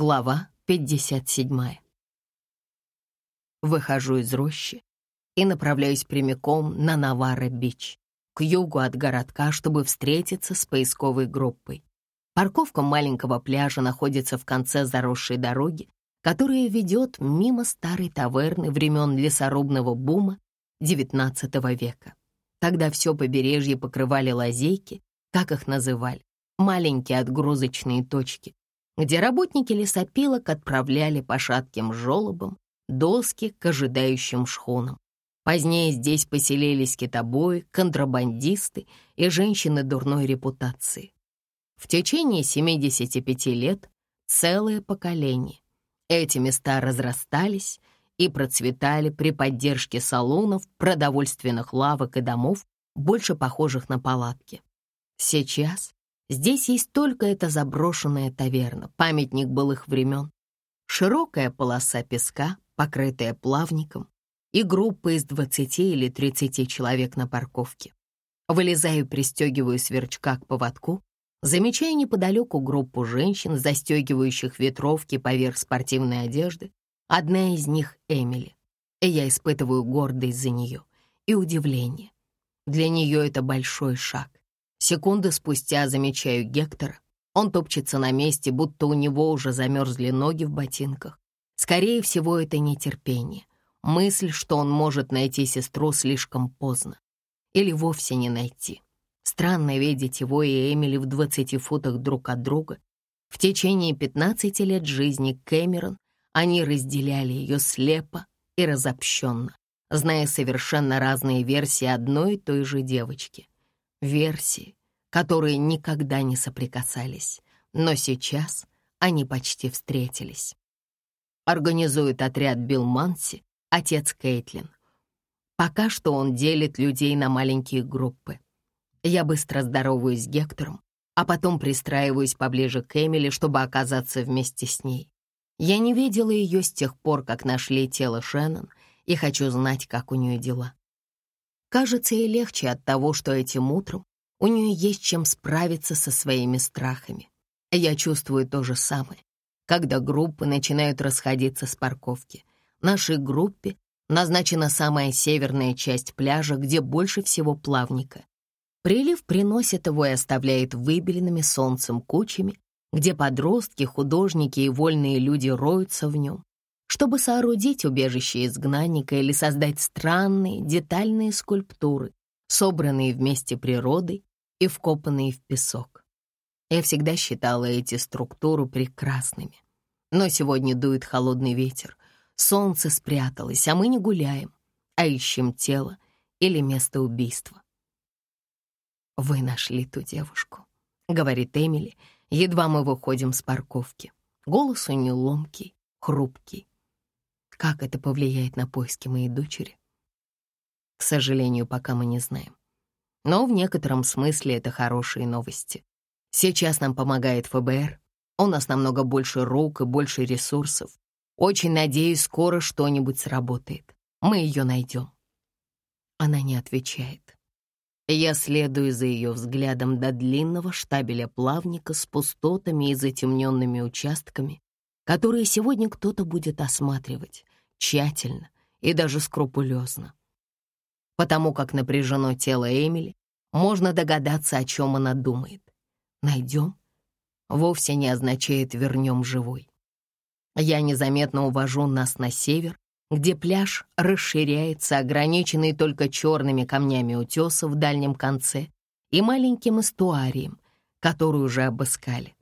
Глава 57. Выхожу из рощи и направляюсь прямиком на Навара-Бич, к югу от городка, чтобы встретиться с поисковой группой. Парковка маленького пляжа находится в конце заросшей дороги, которая ведет мимо старой таверны времен лесорубного бума XIX века. Тогда все побережье покрывали лазейки, как их называли, маленькие отгрузочные точки, где работники лесопилок отправляли по шатким жёлобам доски к ожидающим шхунам. Позднее здесь поселились китобои, контрабандисты и женщины дурной репутации. В течение 75 лет целое поколение. Эти места разрастались и процветали при поддержке салонов, продовольственных лавок и домов, больше похожих на палатки. Сейчас Здесь есть только эта заброшенная таверна, памятник былых времен, широкая полоса песка, покрытая плавником, и группа из 20 или 30 человек на парковке. Вылезаю пристегиваю сверчка к поводку, замечая неподалеку группу женщин, застегивающих ветровки поверх спортивной одежды. Одна из них — Эмили. И я испытываю гордость за нее и удивление. Для нее это большой шаг. Секунды спустя замечаю Гектора. Он топчется на месте, будто у него уже замерзли ноги в ботинках. Скорее всего, это нетерпение. Мысль, что он может найти сестру слишком поздно. Или вовсе не найти. Странно видеть его и Эмили в 20 футах друг от друга. В течение 15 лет жизни Кэмерон они разделяли ее слепо и разобщенно, зная совершенно разные версии одной и той же девочки. Версии, которые никогда не соприкасались, но сейчас они почти встретились. Организует отряд Билл Манси, отец Кейтлин. Пока что он делит людей на маленькие группы. Я быстро здороваюсь с Гектором, а потом пристраиваюсь поближе к Эмили, чтобы оказаться вместе с ней. Я не видела ее с тех пор, как нашли тело Шеннон, и хочу знать, как у нее дела. Кажется, и легче от того, что этим утром у нее есть чем справиться со своими страхами. Я чувствую то же самое, когда группы начинают расходиться с парковки. Нашей группе назначена самая северная часть пляжа, где больше всего плавника. Прилив приносит его и оставляет выбеленными солнцем кучами, где подростки, художники и вольные люди роются в нем, чтобы соорудить убежище изгнанника или создать странные, детальные скульптуры, собранные вместе природой и вкопанные в песок. Я всегда считала эти структуры прекрасными. Но сегодня дует холодный ветер, солнце спряталось, а мы не гуляем, а ищем тело или место убийства. «Вы нашли ту девушку», — говорит Эмили, едва мы выходим с парковки. Голос у нее ломкий, хрупкий. Как это повлияет на поиски моей дочери? К сожалению, пока мы не знаем. Но в некотором смысле это хорошие новости. Сейчас нам помогает ФБР. У нас намного больше рук и больше ресурсов. Очень надеюсь, скоро что-нибудь сработает. Мы ее найдем. Она не отвечает. Я следую за ее взглядом до длинного штабеля плавника с пустотами и затемненными участками, которые сегодня кто-то будет осматривать тщательно и даже скрупулезно. Потому как напряжено тело Эмили, можно догадаться, о чем она думает. Найдем вовсе не означает вернем живой. Я незаметно увожу нас на север, где пляж расширяется, ограниченный только черными камнями утеса в дальнем конце и маленьким эстуарием, который уже обыскали.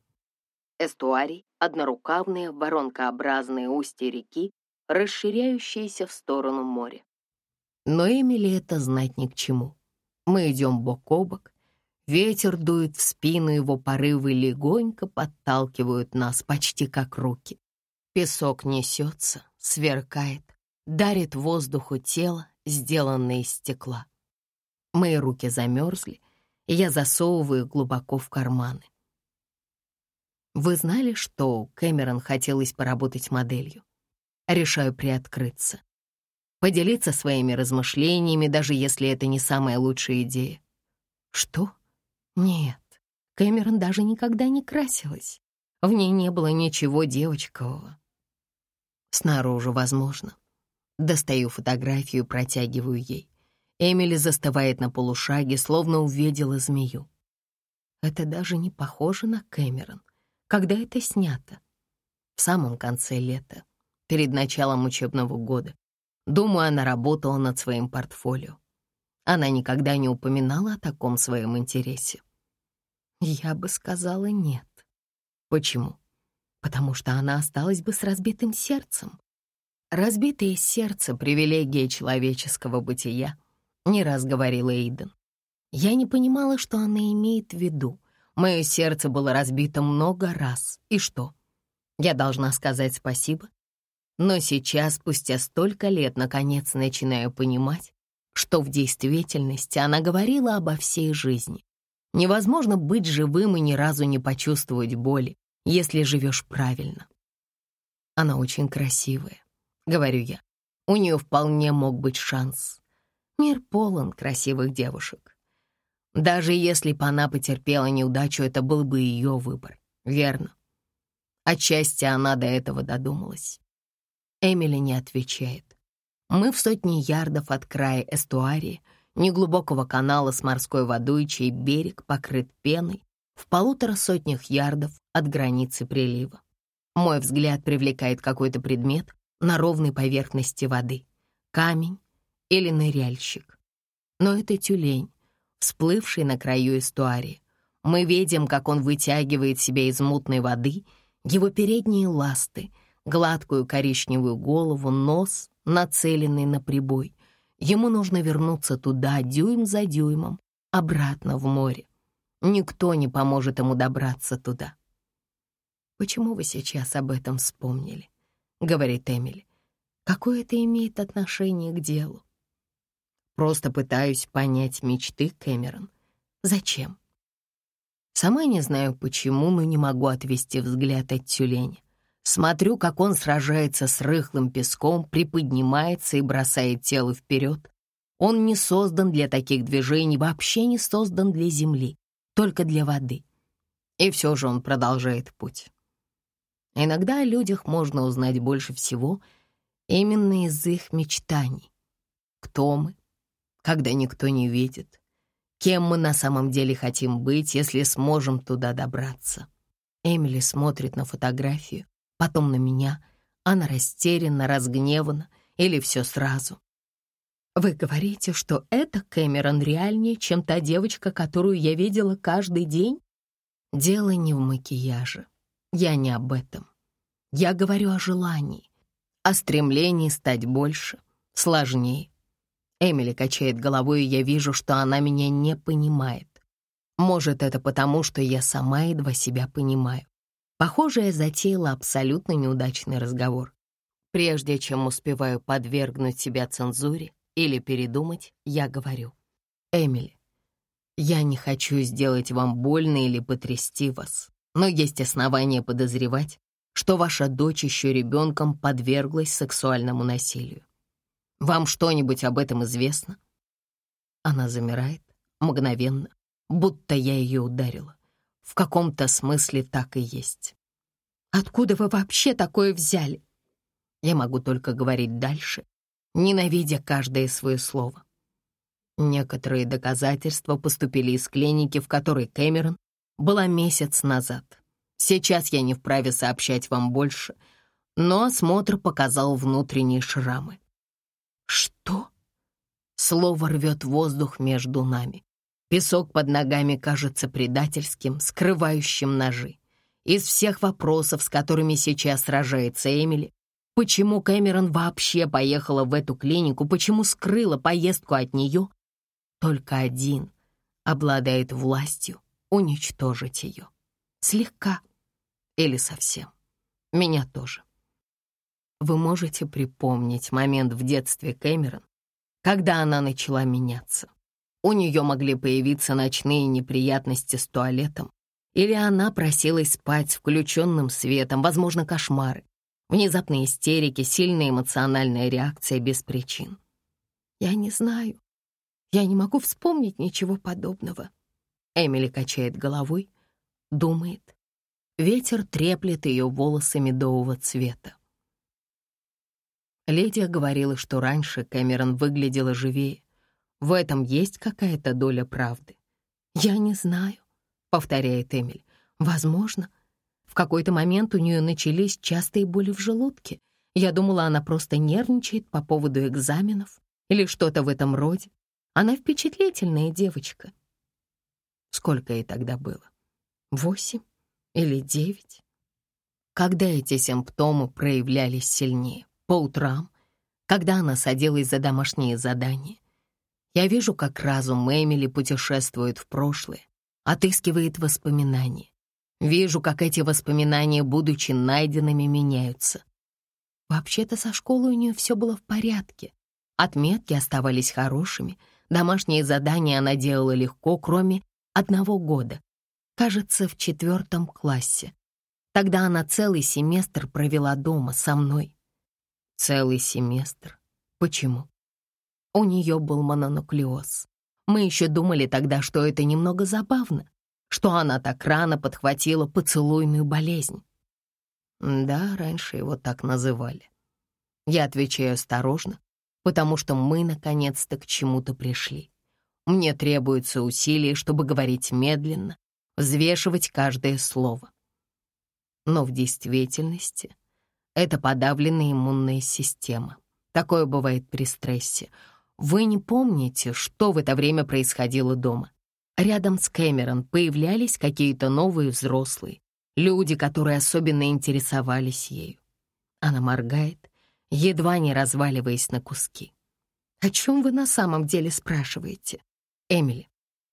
Эстуарий — однорукавные воронкообразные устья реки, расширяющиеся в сторону моря. Но Эмили это знать ни к чему. Мы идем бок о бок. Ветер дует в спину, его порывы легонько подталкивают нас, почти как руки. Песок несется, сверкает, дарит воздуху тело, сделанное из стекла. Мои руки замерзли, я засовываю глубоко в карманы. Вы знали, что Кэмерон хотелось поработать моделью? Решаю приоткрыться поделиться своими размышлениями, даже если это не самая лучшая идея. Что? Нет, Кэмерон даже никогда не красилась. В ней не было ничего девочкового. Снаружи, возможно. Достаю фотографию протягиваю ей. Эмили застывает на полушаге, словно увидела змею. Это даже не похоже на Кэмерон. Когда это снято? В самом конце лета, перед началом учебного года. Думаю, она работала над своим портфолио. Она никогда не упоминала о таком своем интересе. Я бы сказала нет. Почему? Потому что она осталась бы с разбитым сердцем. Разбитое сердце — привилегия человеческого бытия, не раз говорила Эйден. Я не понимала, что она имеет в виду. Мое сердце было разбито много раз. И что? Я должна сказать спасибо? Но сейчас, спустя столько лет, наконец начинаю понимать, что в действительности она говорила обо всей жизни. Невозможно быть живым и ни разу не почувствовать боли, если живешь правильно. Она очень красивая, говорю я. У нее вполне мог быть шанс. Мир полон красивых девушек. Даже если бы она потерпела неудачу, это был бы ее выбор, верно? Отчасти она до этого додумалась. Эмили не отвечает. Мы в сотни ярдов от края эстуарии, неглубокого канала с морской водой, чей берег покрыт пеной, в полутора сотнях ярдов от границы прилива. Мой взгляд привлекает какой-то предмет на ровной поверхности воды. Камень или ныряльщик. Но это тюлень, всплывший на краю эстуарии. Мы видим, как он вытягивает себя из мутной воды, его передние ласты — гладкую коричневую голову, нос, нацеленный на прибой. Ему нужно вернуться туда дюйм за дюймом, обратно в море. Никто не поможет ему добраться туда. «Почему вы сейчас об этом вспомнили?» — говорит Эмили. «Какое это имеет отношение к делу?» «Просто пытаюсь понять мечты Кэмерон. Зачем?» Сама не знаю почему, но не могу отвести взгляд от тюленя. Смотрю, как он сражается с рыхлым песком, приподнимается и бросает тело вперед. Он не создан для таких движений, вообще не создан для земли, только для воды. И все же он продолжает путь. Иногда о людях можно узнать больше всего именно из их мечтаний. Кто мы, когда никто не видит? Кем мы на самом деле хотим быть, если сможем туда добраться? Эмили смотрит на фотографию, потом на меня. Она растеряна, разгневана или все сразу. Вы говорите, что это Кэмерон реальнее, чем та девочка, которую я видела каждый день? Дело не в макияже. Я не об этом. Я говорю о желании, о стремлении стать больше, сложнее. Эмили качает головой, и я вижу, что она меня не понимает. Может, это потому, что я сама едва себя понимаю. Похоже, я затеяла абсолютно неудачный разговор. Прежде чем успеваю подвергнуть себя цензуре или передумать, я говорю. «Эмили, я не хочу сделать вам больно или потрясти вас, но есть основания подозревать, что ваша дочь еще ребенком подверглась сексуальному насилию. Вам что-нибудь об этом известно?» Она замирает, мгновенно, будто я ее ударила. В каком-то смысле так и есть. Откуда вы вообще такое взяли? Я могу только говорить дальше, ненавидя каждое свое слово. Некоторые доказательства поступили из клиники, в которой Кэмерон была месяц назад. Сейчас я не вправе сообщать вам больше, но осмотр показал внутренние шрамы. Что? Слово рвет воздух между нами. Песок под ногами кажется предательским, скрывающим ножи. Из всех вопросов, с которыми сейчас сражается Эмили, почему Кэмерон вообще поехала в эту клинику, почему скрыла поездку от нее, только один обладает властью уничтожить ее. Слегка или совсем. Меня тоже. Вы можете припомнить момент в детстве Кэмерон, когда она начала меняться? У нее могли появиться ночные неприятности с туалетом, или она просилась спать с включенным светом, возможно, кошмары, внезапные истерики, сильная эмоциональная реакция без причин. Я не знаю. Я не могу вспомнить ничего подобного. Эмили качает головой, думает. Ветер треплет ее волосы медового цвета. Лидия говорила, что раньше Кэмерон выглядела живее. В этом есть какая-то доля правды. «Я не знаю», — повторяет Эмиль. «Возможно. В какой-то момент у нее начались частые боли в желудке. Я думала, она просто нервничает по поводу экзаменов или что-то в этом роде. Она впечатлительная девочка». Сколько ей тогда было? Восемь или девять? Когда эти симптомы проявлялись сильнее? По утрам? Когда она садилась за домашние задания? Я вижу, как разум Эмили путешествует в прошлое, отыскивает воспоминания. Вижу, как эти воспоминания, будучи найденными, меняются. Вообще-то со школой у нее все было в порядке. Отметки оставались хорошими, домашние задания она делала легко, кроме одного года. Кажется, в четвертом классе. Тогда она целый семестр провела дома со мной. Целый семестр. Почему? У нее был мононуклеоз. Мы еще думали тогда, что это немного забавно, что она так рано подхватила поцелуйную болезнь. Да, раньше его так называли. Я отвечаю осторожно, потому что мы наконец-то к чему-то пришли. Мне требуются усилия, чтобы говорить медленно, взвешивать каждое слово. Но в действительности это подавленная иммунная система. Такое бывает при стрессе. Вы не помните, что в это время происходило дома? Рядом с Кэмерон появлялись какие-то новые взрослые, люди, которые особенно интересовались ею. Она моргает, едва не разваливаясь на куски. «О чем вы на самом деле спрашиваете?» «Эмили,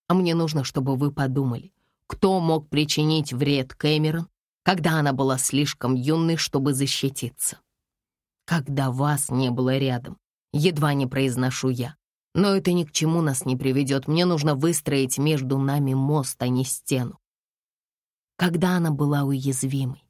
а мне нужно, чтобы вы подумали, кто мог причинить вред Кэмерон, когда она была слишком юной, чтобы защититься. Когда вас не было рядом, едва не произношу я. Но это ни к чему нас не приведет. Мне нужно выстроить между нами мост, а не стену. Когда она была уязвимой.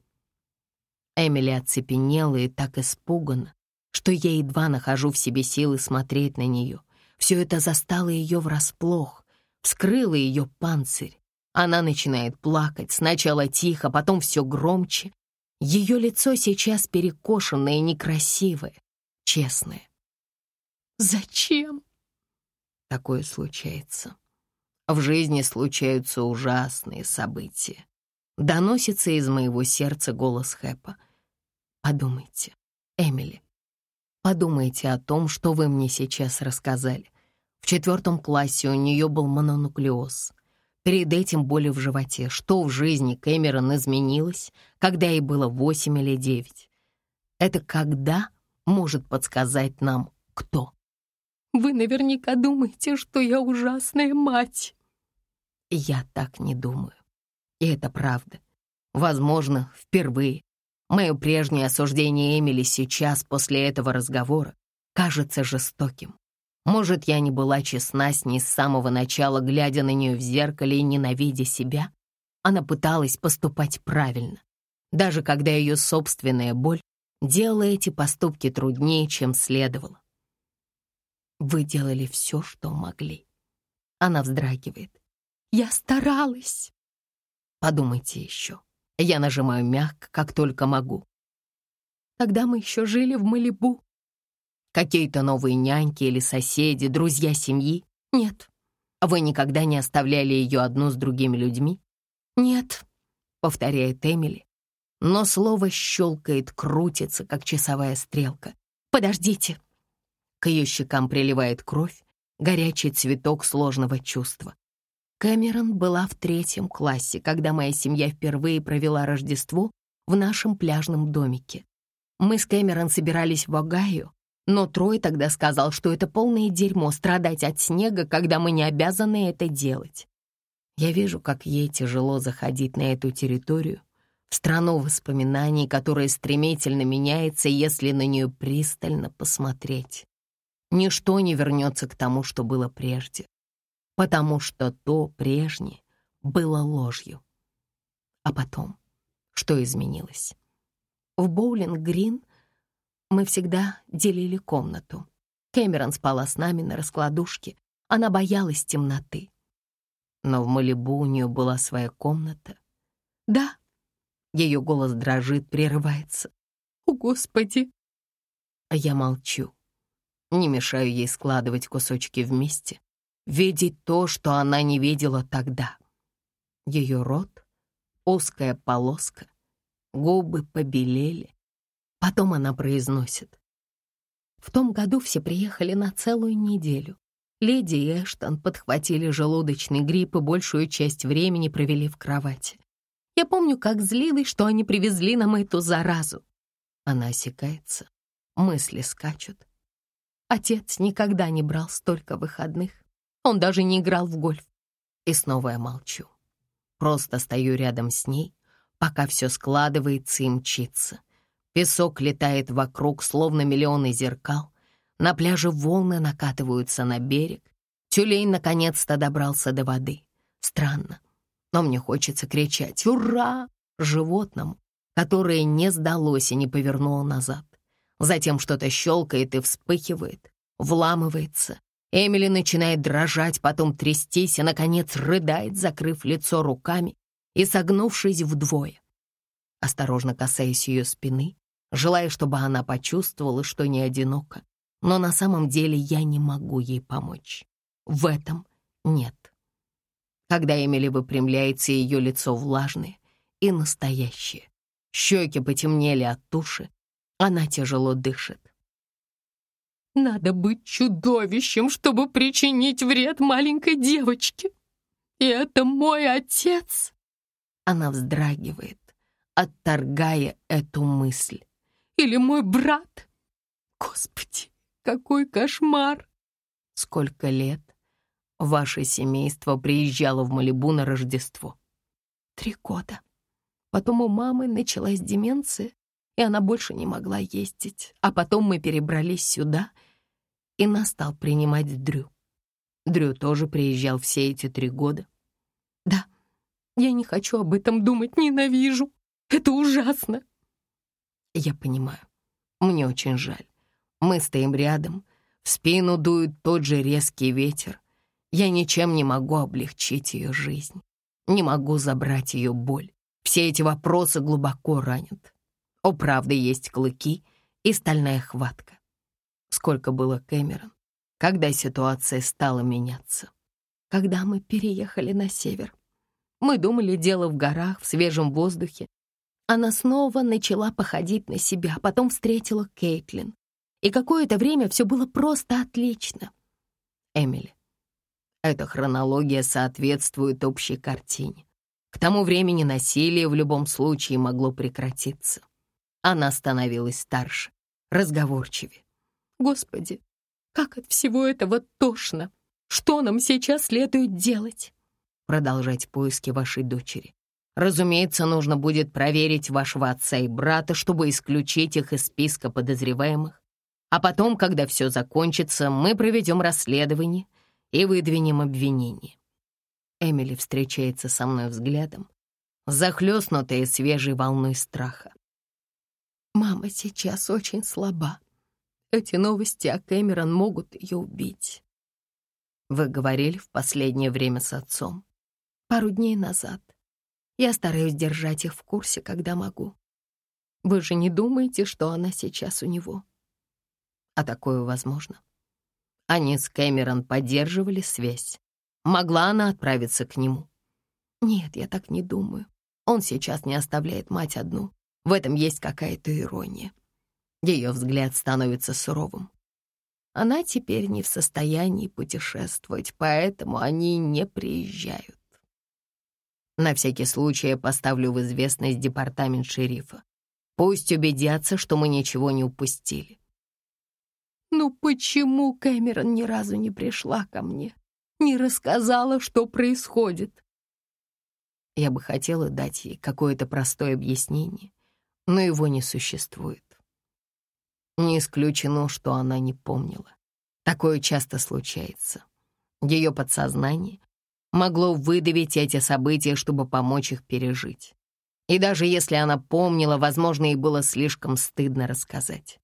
Эмили оцепенела и так испугана, что я едва нахожу в себе силы смотреть на нее. Все это застало ее врасплох, вскрыло ее панцирь. Она начинает плакать, сначала тихо, потом все громче. Ее лицо сейчас перекошенное, некрасивое, честное. «Зачем?» Такое случается. В жизни случаются ужасные события. Доносится из моего сердца голос Хэпа. Подумайте, Эмили, подумайте о том, что вы мне сейчас рассказали. В четвертом классе у нее был мононуклеоз. Перед этим боли в животе. Что в жизни Кэмерон изменилось, когда ей было восемь или девять? Это когда может подсказать нам кто? Вы наверняка думаете, что я ужасная мать. Я так не думаю. И это правда. Возможно, впервые. Мое прежнее осуждение Эмили сейчас, после этого разговора, кажется жестоким. Может, я не была честна с ней с самого начала, глядя на нее в зеркале и ненавидя себя? Она пыталась поступать правильно, даже когда ее собственная боль делала эти поступки труднее, чем следовало. Вы делали все, что могли. Она вздрагивает. Я старалась. Подумайте еще. Я нажимаю мягко, как только могу. Тогда мы еще жили в Малибу. Какие-то новые няньки или соседи, друзья семьи? Нет. Вы никогда не оставляли ее одну с другими людьми? Нет, повторяет Эмили. Но слово щелкает, крутится, как часовая стрелка. Подождите. К ее щекам приливает кровь, горячий цветок сложного чувства. Кэмерон была в третьем классе, когда моя семья впервые провела Рождество в нашем пляжном домике. Мы с Кэмерон собирались в Огайо, но Трой тогда сказал, что это полное дерьмо страдать от снега, когда мы не обязаны это делать. Я вижу, как ей тяжело заходить на эту территорию, в страну воспоминаний, которая стремительно меняется, если на нее пристально посмотреть. Ничто не вернется к тому, что было прежде, потому что то прежнее было ложью. А потом, что изменилось? В Боулинг-Грин — мы всегда делили комнату. Кэмерон спала с нами на раскладушке. Она боялась темноты. Но в Малибу у нее была своя комната. Да, Ее голос дрожит, прерывается. «О, Господи!» Я молчу. Не мешаю ей складывать кусочки вместе, видеть то, что она не видела тогда. Ее рот — узкая полоска, губы побелели. Потом она произносит. В том году все приехали на целую неделю. Леди и Эштон подхватили желудочный грипп и большую часть времени провели в кровати. Я помню, как злилась, что они привезли нам эту заразу. Она осекается, мысли скачут. Отец никогда не брал столько выходных. Он даже не играл в гольф. И снова я молчу. Просто стою рядом с ней, пока все складывается и мчится. Песок летает вокруг, словно миллионы зеркал. На пляже волны накатываются на берег. Тюлень наконец-то добрался до воды. Странно, но мне хочется кричать «Ура!» животному, которое не сдалось и не повернуло назад. Затем что-то щелкает и вспыхивает, вламывается. Эмили начинает дрожать, потом трястись и, наконец, рыдает, закрыв лицо руками и согнувшись вдвое. Осторожно касаясь ее спины, желая, чтобы она почувствовала, что не одинока. Но на самом деле я не могу ей помочь. В этом нет. Когда Эмили выпрямляется, ее лицо влажное и настоящее. Щеки потемнели от туши, она тяжело дышит. «Надо быть чудовищем, чтобы причинить вред маленькой девочке. И это мой отец!» Она вздрагивает, отторгая эту мысль. «Или мой брат? Господи, какой кошмар!» «Сколько лет ваше семейство приезжало в Малибу на Рождество?» «Три года. Потом у мамы началась деменция, и она больше не могла ездить. А потом мы перебрались сюда, и нас стал принимать Дрю. Дрю тоже приезжал все эти три года. Да, я не хочу об этом думать, ненавижу. Это ужасно. Я понимаю. Мне очень жаль. Мы стоим рядом, в спину дует тот же резкий ветер. Я ничем не могу облегчить ее жизнь. Не могу забрать ее боль. Все эти вопросы глубоко ранят. У правды есть клыки и стальная хватка. Сколько было Кэмерон, когда ситуация стала меняться. Когда мы переехали на север. Мы думали, дело в горах, в свежем воздухе. Она снова начала походить на себя, потом встретила Кейтлин. И какое-то время все было просто отлично. Эмили, эта хронология соответствует общей картине. К тому времени насилие в любом случае могло прекратиться. Она становилась старше, разговорчивее. Господи, как от всего этого тошно! Что нам сейчас следует делать? Продолжать поиски вашей дочери. Разумеется, нужно будет проверить вашего отца и брата, чтобы исключить их из списка подозреваемых. А потом, когда все закончится, мы проведем расследование и выдвинем обвинение. Эмили встречается со мной взглядом, захлестнутая свежей волной страха. Мама сейчас очень слаба. Эти новости о Кэмерон могут ее убить. Вы говорили в последнее время с отцом. Пару дней назад. Я стараюсь держать их в курсе, когда могу. Вы же не думаете, что она сейчас у него? А такое возможно. Они с Кэмерон поддерживали связь. Могла она отправиться к нему? Нет, я так не думаю. Он сейчас не оставляет мать одну. В этом есть какая-то ирония. Ее взгляд становится суровым. Она теперь не в состоянии путешествовать, поэтому они не приезжают. На всякий случай я поставлю в известность департамент шерифа. Пусть убедятся, что мы ничего не упустили. Ну почему Кэмерон ни разу не пришла ко мне? Не рассказала, что происходит? Я бы хотела дать ей какое-то простое объяснение, но его не существует. Не исключено, что она не помнила. Такое часто случается. Ее подсознание могло выдавить эти события, чтобы помочь их пережить. И даже если она помнила, возможно, ей было слишком стыдно рассказать.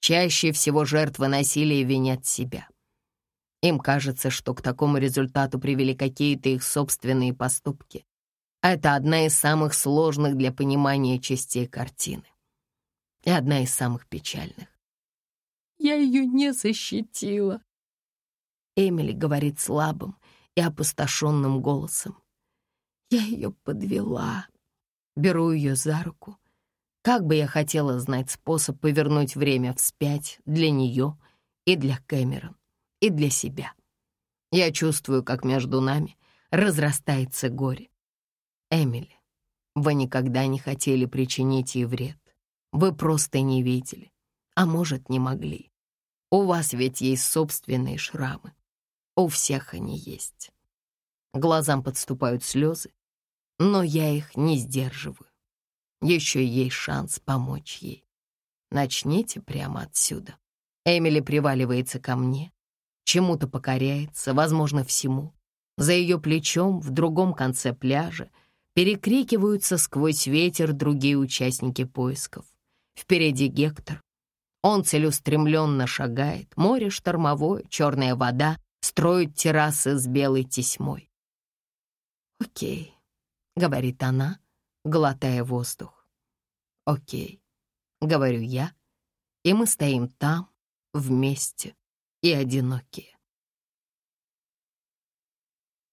Чаще всего жертвы насилия винят себя. Им кажется, что к такому результату привели какие-то их собственные поступки. Это одна из самых сложных для понимания частей картины. И одна из самых печальных. Я ее не защитила. Эмили говорит слабым и опустошенным голосом. Я ее подвела. Беру ее за руку. Как бы я хотела знать способ повернуть время вспять для нее и для Кэмерон, и для себя. Я чувствую, как между нами разрастается горе. Эмили, вы никогда не хотели причинить ей вред. Вы просто не видели, а может, не могли. У вас ведь есть собственные шрамы. У всех они есть. Глазам подступают слезы, но я их не сдерживаю. Еще есть шанс помочь ей. Начните прямо отсюда. Эмили приваливается ко мне, чему-то покоряется, возможно, всему. За ее плечом в другом конце пляжа перекрикиваются сквозь ветер другие участники поисков. Впереди Гектор. Он целеустремленно шагает, море штормовое, черная вода, строит террасы с белой тесьмой. «Окей», — говорит она, глотая воздух. «Окей», — говорю я, и мы стоим там, вместе и одинокие.